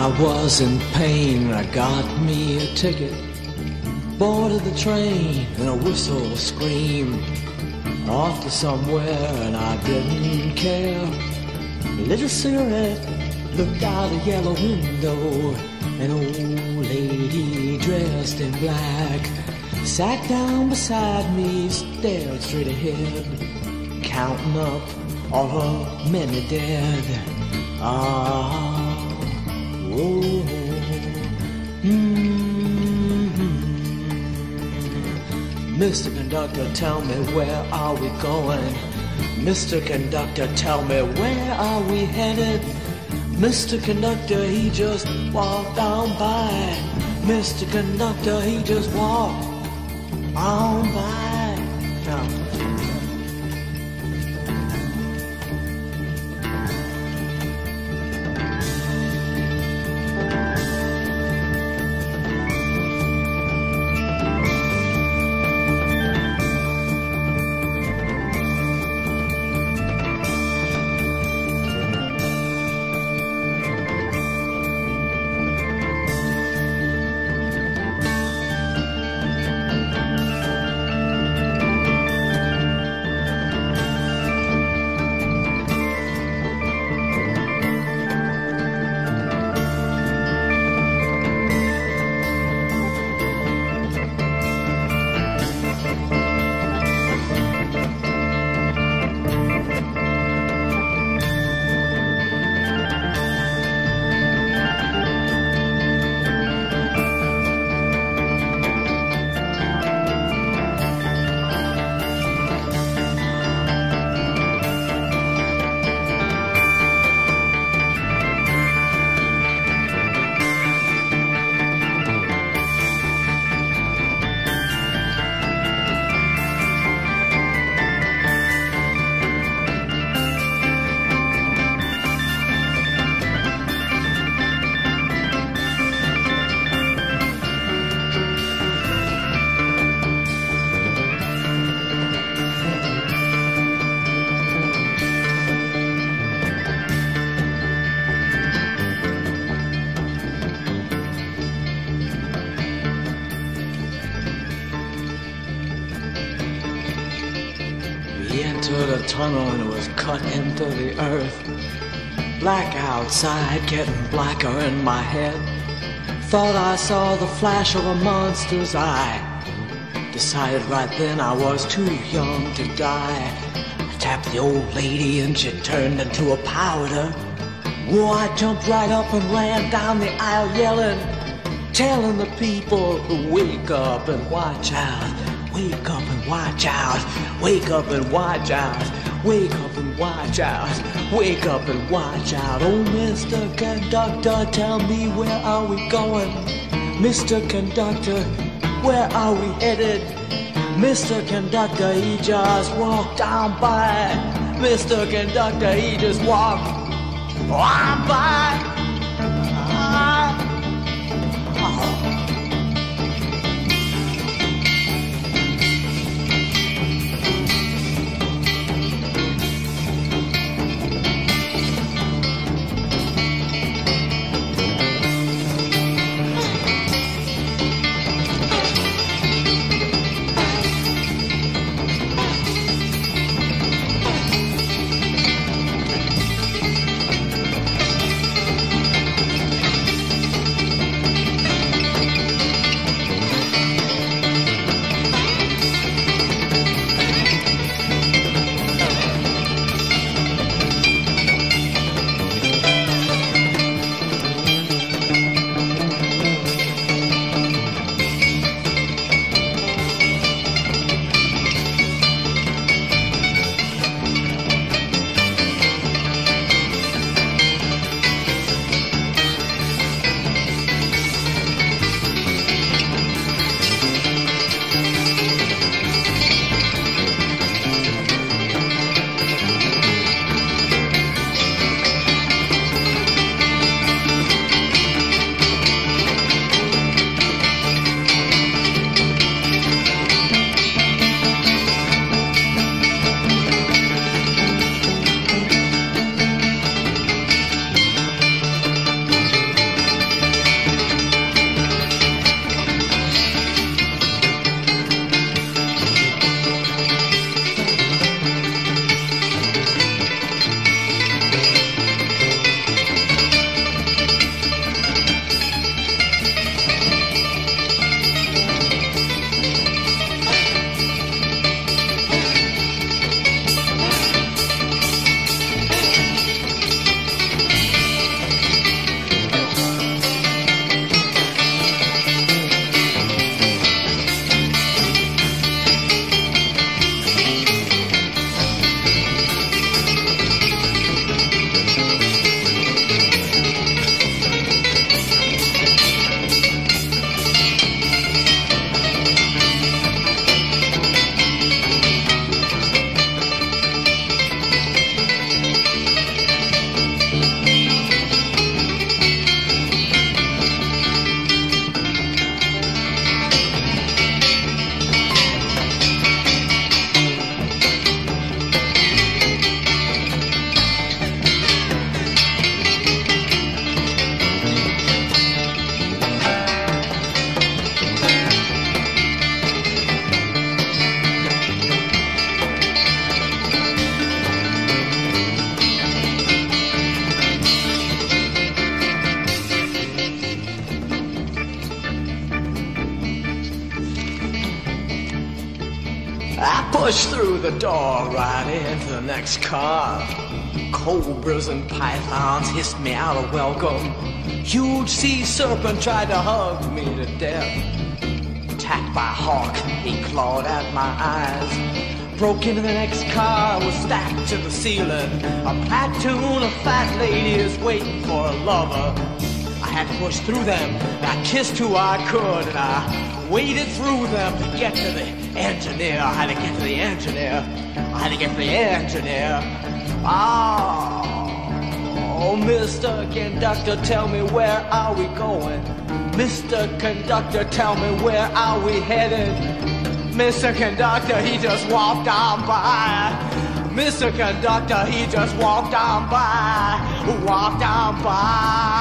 I was in pain. I got me a ticket, boarded the train, and a whistle screamed off to somewhere, and I didn't care. Lit A cigarette looked out a yellow window. An old lady dressed in black sat down beside me, stared straight ahead, counting up all her many dead. Ah. Mm-hmm. Mr. Conductor, tell me where are we going? Mr. Conductor, tell me where are we headed? Mr. Conductor, he just walked on by. Mr. Conductor, he just walked on by. Now, Entered a tunnel and it was cut into the earth. Black outside, getting blacker in my head. Thought I saw the flash of a monster's eye. Decided right then I was too young to die. I tapped the old lady and she turned into a powder. Whoa, I jumped right up and ran down the aisle yelling, telling the people to wake up and watch out. Wake up and watch out. Wake up and watch out. Wake up and watch out. Wake up and watch out. Oh, Mr. Conductor, tell me where are we going? Mr. Conductor, where are we headed? Mr. Conductor, he just walked down by. Mr. Conductor, he just walked on by. Pushed through the door right into the next car. Cobras and pythons hissed me out a welcome. Huge sea serpent tried to hug me to death. Attacked by hawk, he clawed at my eyes. Broke into the next car, was stacked to the ceiling. A platoon of fat ladies waiting for a lover. I had to push through them, and I kissed who I could, and I waded through them to get to the engineer. I had to get to the engineer. I had to get to the engineer. Oh, oh, Mr. Conductor, tell me where are we going? Mr. Conductor, tell me where are we headed? Mr. Conductor, he just walked on by. Mr. Conductor, he just walked on by, walked on by.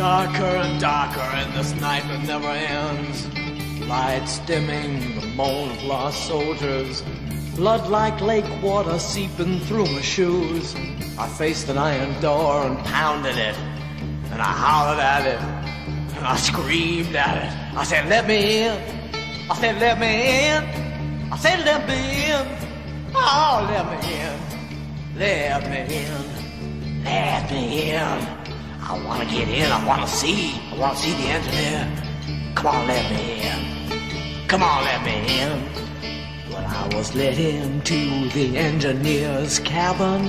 Darker and darker, and this night that never ends. Lights dimming, the moan of lost soldiers. Blood like lake water seeping through my shoes. I faced an iron door and pounded it, and I hollered at it. And I screamed at it. I said, let me in. I said, let me in. I said, let me in. Oh, let me in. Let me in. Let me in. I want to get in. I want to see. I want to see the engineer. Come on, let me in. Come on, let me in. Well, I was led into the engineer's cabin.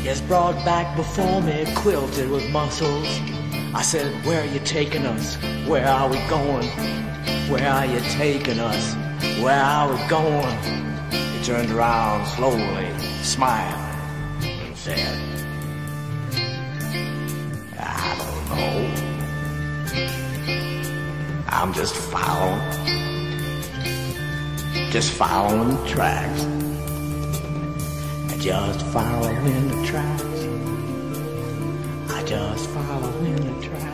His brought back before me quilted with muscles. I said, Where are you taking us? Where are we going? Where are you taking us? Where are we going? He turned around slowly, smiled, and said, I'm just following, just following the tracks. I just following the tracks. I just following the tracks.